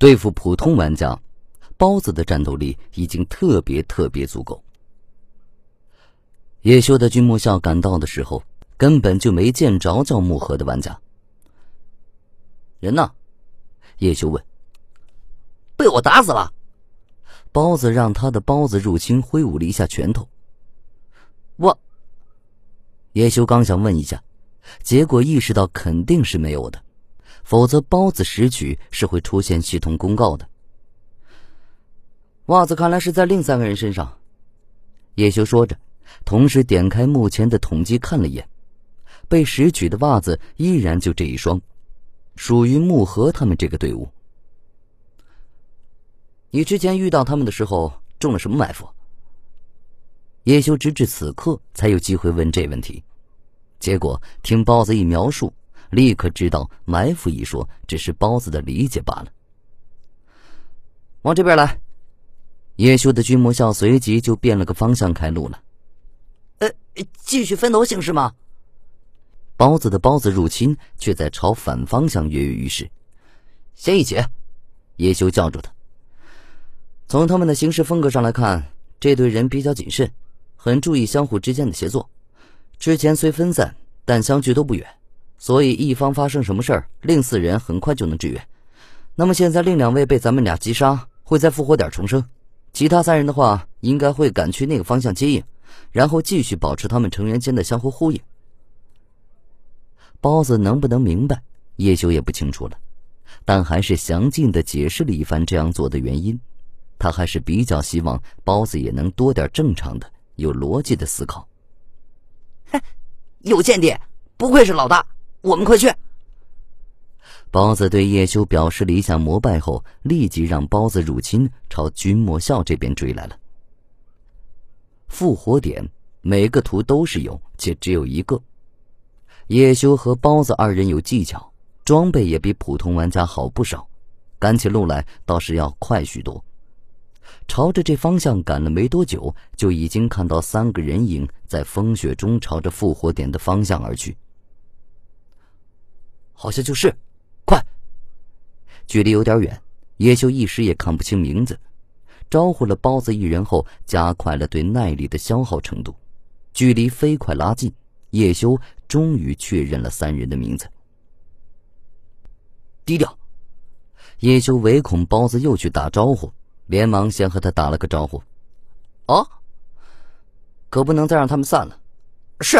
对付普通玩家，包子的战斗力已经特别特别足够。叶修的君莫笑赶到的时候，根本就没见着叫木盒的玩家。人呢？叶修问。被我打死了。包子让他的包子入侵挥舞了一下拳头。我。叶修刚想问一下，结果意识到肯定是没有的，否则包子拾取是会出现系统公告的。袜子看来是在另三个人身上。叶修说着，同时点开目前的统计看了一眼，被拾取的袜子依然就这一双，属于木盒他们这个队伍。你之前遇到他们的时候中了什么埋伏？叶修直至此刻才有机会问这问题，结果听包子一描述，立刻知道“埋伏”一说只是包子的理解罢了。往这边来，叶修的君莫笑随即就变了个方向开路了。呃，继续分头行事吗？包子的包子入侵却在朝反方向跃跃欲试。先一起，叶修叫住他。从他们的行事风格上来看，这队人比较谨慎。很注意相互之间的协作，之前虽分散，但相距都不远，所以一方发生什么事儿，另四人很快就能支援。那么现在另两位被咱们俩击杀，会在复活点重生，其他三人的话，应该会赶去那个方向接应，然后继续保持他们成员间的相互呼应。包子能不能明白，叶修也不清楚了，但还是详尽的解释了一番这样做的原因。他还是比较希望包子也能多点正常的。有逻辑的思考。嘿，有间谍，不愧是老大。我们快去！包子对叶修表示了一下膜拜后，立即让包子入侵朝君莫笑这边追来了。复活点每个图都是有，且只有一个。叶修和包子二人有技巧，装备也比普通玩家好不少，赶起路来倒是要快许多。朝着这方向赶了没多久，就已经看到三个人影在风雪中朝着复活点的方向而去。好像就是，快！距离有点远，叶修一时也看不清名字。招呼了包子一人后，加快了对耐力的消耗程度，距离飞快拉近。叶修终于确认了三人的名字。低调。叶修唯恐包子又去打招呼。连忙先和他打了个招呼，哦，可不能再让他们散了。是。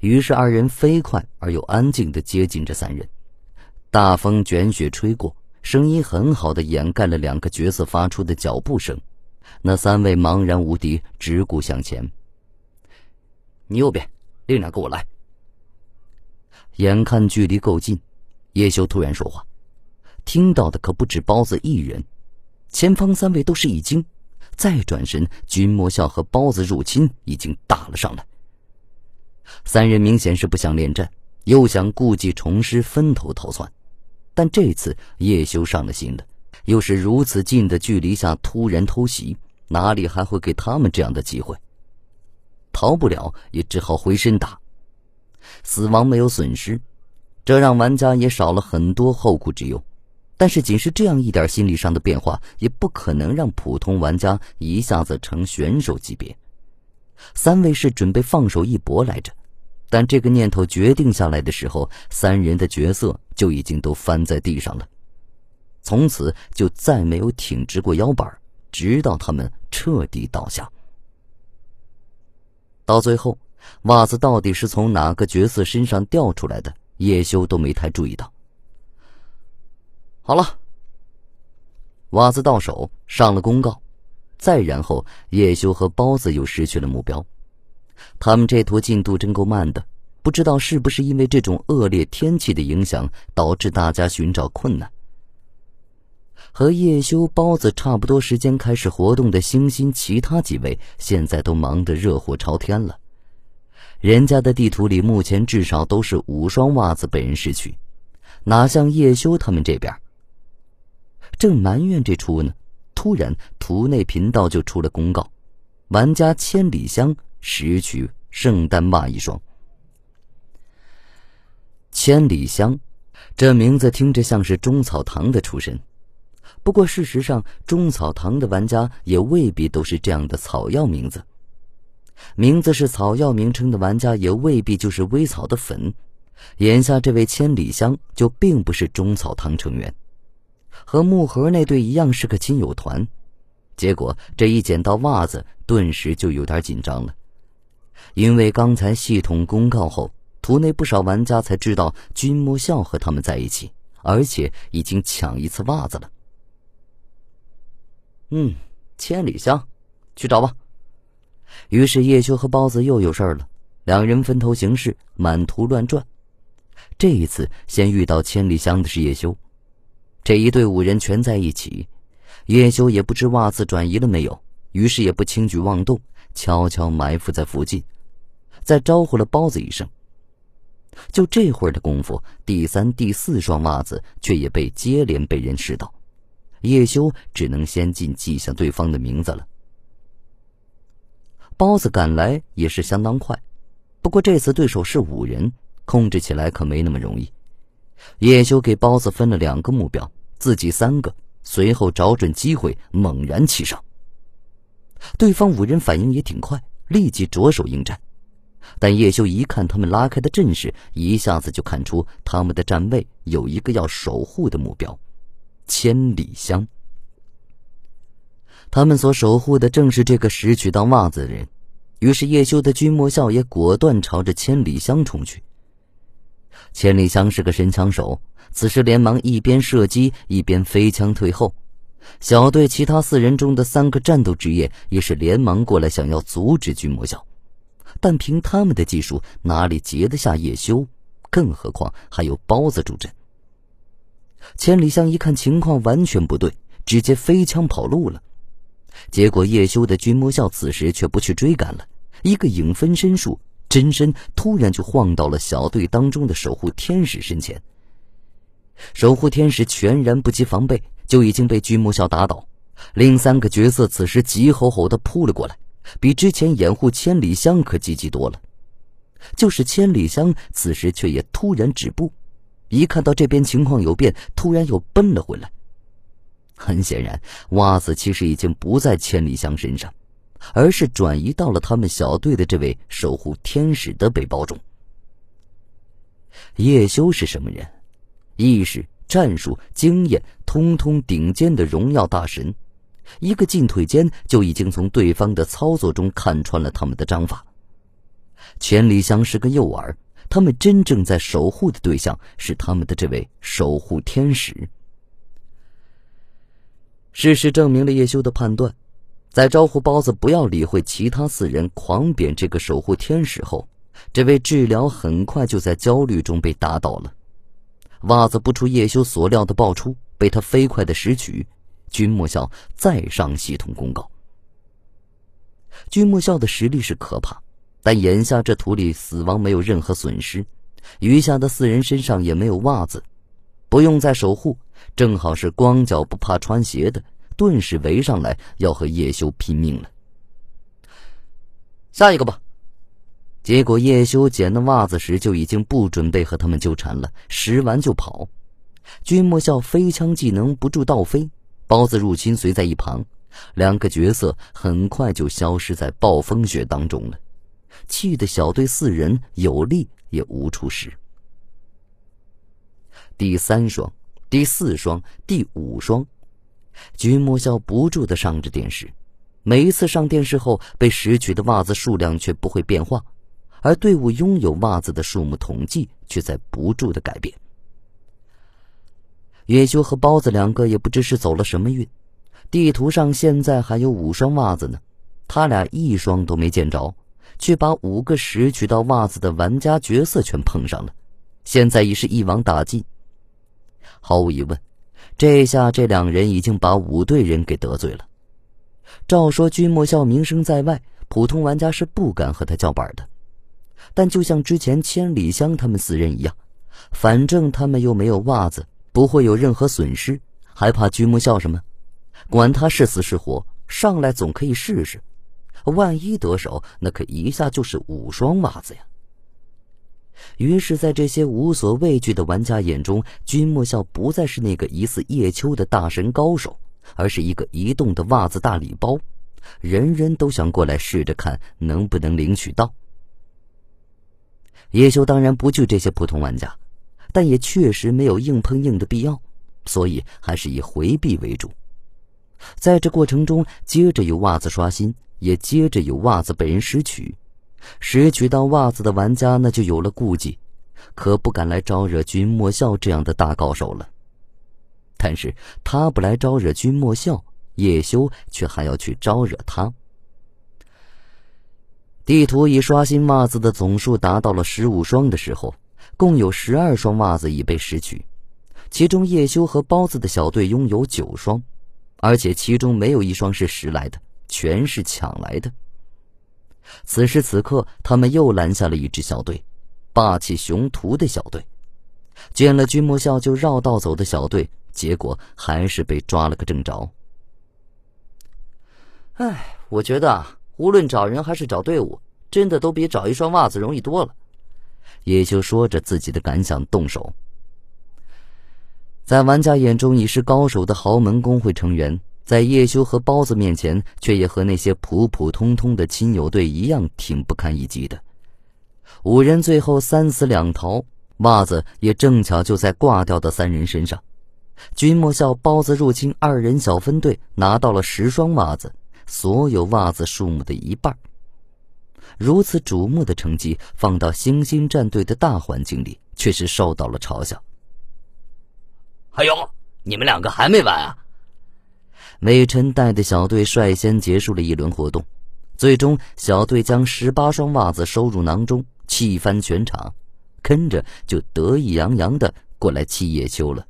于是二人飞快而又安静的接近这三人。大风卷雪吹过，声音很好的掩盖了两个角色发出的脚步声。那三位茫然无敌，直顾向前。你右边，另两个我来。眼看距离够近，叶修突然说话，听到的可不止包子一人。前方三位都是一惊，再转身，君莫笑和包子入侵已经打了上来。三人明显是不想恋战，又想故技重施，分头逃窜。但这次叶修上了心了，又是如此近的距离下突然偷袭，哪里还会给他们这样的机会？逃不了，也只好回身打。死亡没有损失，这让玩家也少了很多后顾之忧。但是，仅是这样一点心理上的变化，也不可能让普通玩家一下子成选手级别。三位是准备放手一搏来着，但这个念头决定下来的时候，三人的角色就已经都翻在地上了，从此就再没有挺直过腰板，直到他们彻底倒下。到最后，袜子到底是从哪个角色身上掉出来的，叶修都没太注意到。好了，袜子到手，上了公告，再然后，叶修和包子又失去了目标。他们这坨进度真够慢的，不知道是不是因为这种恶劣天气的影响，导致大家寻找困难。和叶修、包子差不多时间开始活动的星星，其他几位现在都忙得热火朝天了。人家的地图里目前至少都是五双袜子被人失去，哪像叶修他们这边。正埋怨这出呢，突然图内频道就出了公告：玩家千里香拾取圣诞袜一双。千里香，这名字听着像是中草堂的出身，不过事实上，中草堂的玩家也未必都是这样的草药名字。名字是草药名称的玩家也未必就是微草的粉。眼下这位千里香就并不是中草堂成员，和木盒那对一样是个亲友团。结果这一捡到袜子，顿时就有点紧张了，因为刚才系统公告后，图内不少玩家才知道君莫笑和他们在一起，而且已经抢一次袜子了。嗯，千里香，去找吧。于是叶修和包子又有事儿了，两人分头行事，满图乱转。这一次先遇到千里香的是叶修，这一队五人全在一起，叶修也不知袜子转移了没有，于是也不轻举妄动，悄悄埋伏在附近，再招呼了包子一声。就这会儿的功夫，第三、第四双袜子却也被接连被人拾到，叶修只能先进记下对方的名字了。包子赶来也是相当快，不过这次对手是五人。控制起来可没那么容易。叶修给包子分了两个目标，自己三个，随后找准机会猛然齐上。对方五人反应也挺快，立即着手应战。但叶修一看他们拉开的阵势，一下子就看出他们的站位有一个要守护的目标——千里香。他们所守护的正是这个拾取到袜子的人。于是叶修的君莫笑也果断朝着千里香冲去。千里香是个神枪手，此时连忙一边射击一边飞枪退后。小队其他四人中的三个战斗职业也是连忙过来想要阻止君魔笑，但凭他们的技术哪里接得下叶修？更何况还有包子助阵。千里香一看情况完全不对，直接飞枪跑路了。结果叶修的君魔笑此时却不去追赶了，一个影分身术。真身突然就晃到了小队当中的守护天使身前。守护天使全然不及防备，就已经被君莫笑打倒。另三个角色此时急吼吼的扑了过来，比之前掩护千里香可积极多了。就是千里香此时却也突然止步，一看到这边情况有变，突然又奔了回来。很显然，袜子其实已经不在千里香身上。而是转移到了他们小队的这位守护天使的背包中。叶修是什么人？意识、战术、经验，通通顶尖的荣耀大神。一个进退间，就已经从对方的操作中看穿了他们的章法。千里香是个诱饵，他们真正在守护的对象是他们的这位守护天使。事实证明了叶修的判断。在招呼包子不要理会其他四人狂扁这个守护天使后，这位治疗很快就在焦虑中被打倒了。袜子不出叶修所料的爆出，被他飞快的拾取。君莫笑再上系统公告。君莫笑的实力是可怕，但眼下这图里死亡没有任何损失，余下的四人身上也没有袜子，不用再守护，正好是光脚不怕穿鞋的。顿时围上来，要和叶修拼命了。下一个吧。结果叶修捡的袜子时就已经不准备和他们纠缠了，拾完就跑。君莫笑飞枪技能不住倒飞，包子入侵随在一旁，两个角色很快就消失在暴风雪当中了，气得小队四人有力也无处使。第三双，第四双，第五双。君莫笑不住的上着电视，每一次上电视后被拾取的袜子数量却不会变化，而队伍拥有袜子的数目统计却在不住的改变。叶修和包子两个也不知是走了什么运，地图上现在还有五双袜子呢，他俩一双都没见着，却把五个拾取到袜子的玩家角色全碰上了，现在已是一网打尽。毫无疑问。这下这两人已经把五队人给得罪了。照说君莫笑名声在外，普通玩家是不敢和他叫板的。但就像之前千里香他们四人一样，反正他们又没有袜子，不会有任何损失，还怕君莫笑什么？管他是死是活，上来总可以试试。万一得手，那可一下就是五双袜子呀！于是，在这些无所畏惧的玩家眼中，君莫笑不再是那个疑似叶秋的大神高手，而是一个移动的袜子大礼包，人人都想过来试着看能不能领取到。叶修当然不惧这些普通玩家，但也确实没有硬碰硬的必要，所以还是以回避为主。在这过程中，接着有袜子刷新，也接着有袜子被人拾取。拾取到袜子的玩家那就有了顾忌，可不敢来招惹君莫笑这样的大高手了。但是他不来招惹君莫笑，叶修却还要去招惹他。地图已刷新袜子的总数达到了十五双的时候，共有十二双袜子已被拾取，其中叶修和包子的小队拥有九双，而且其中没有一双是拾来的，全是抢来的。此时此刻，他们又拦下了一支小队，霸气雄图的小队，见了君莫笑就绕道走的小队，结果还是被抓了个正着。唉，我觉得啊，无论找人还是找队伍，真的都比找一双袜子容易多了。叶修说着自己的感想，动手。在玩家眼中已是高手的豪门工会成员。在叶修和包子面前，却也和那些普普通通的亲友队一样，挺不堪一击的。五人最后三死两逃，袜子也正巧就在挂掉的三人身上。君莫笑、包子入侵二人小分队，拿到了十双袜子，所有袜子数目的一半。如此瞩目的成绩，放到星星战队的大环境里，却是受到了嘲笑。还有，你们两个还没完啊！美晨带的小队率先结束了一轮活动，最终小队将十八双袜子收入囊中，气翻全场，跟着就得意洋洋的过来气叶秋了。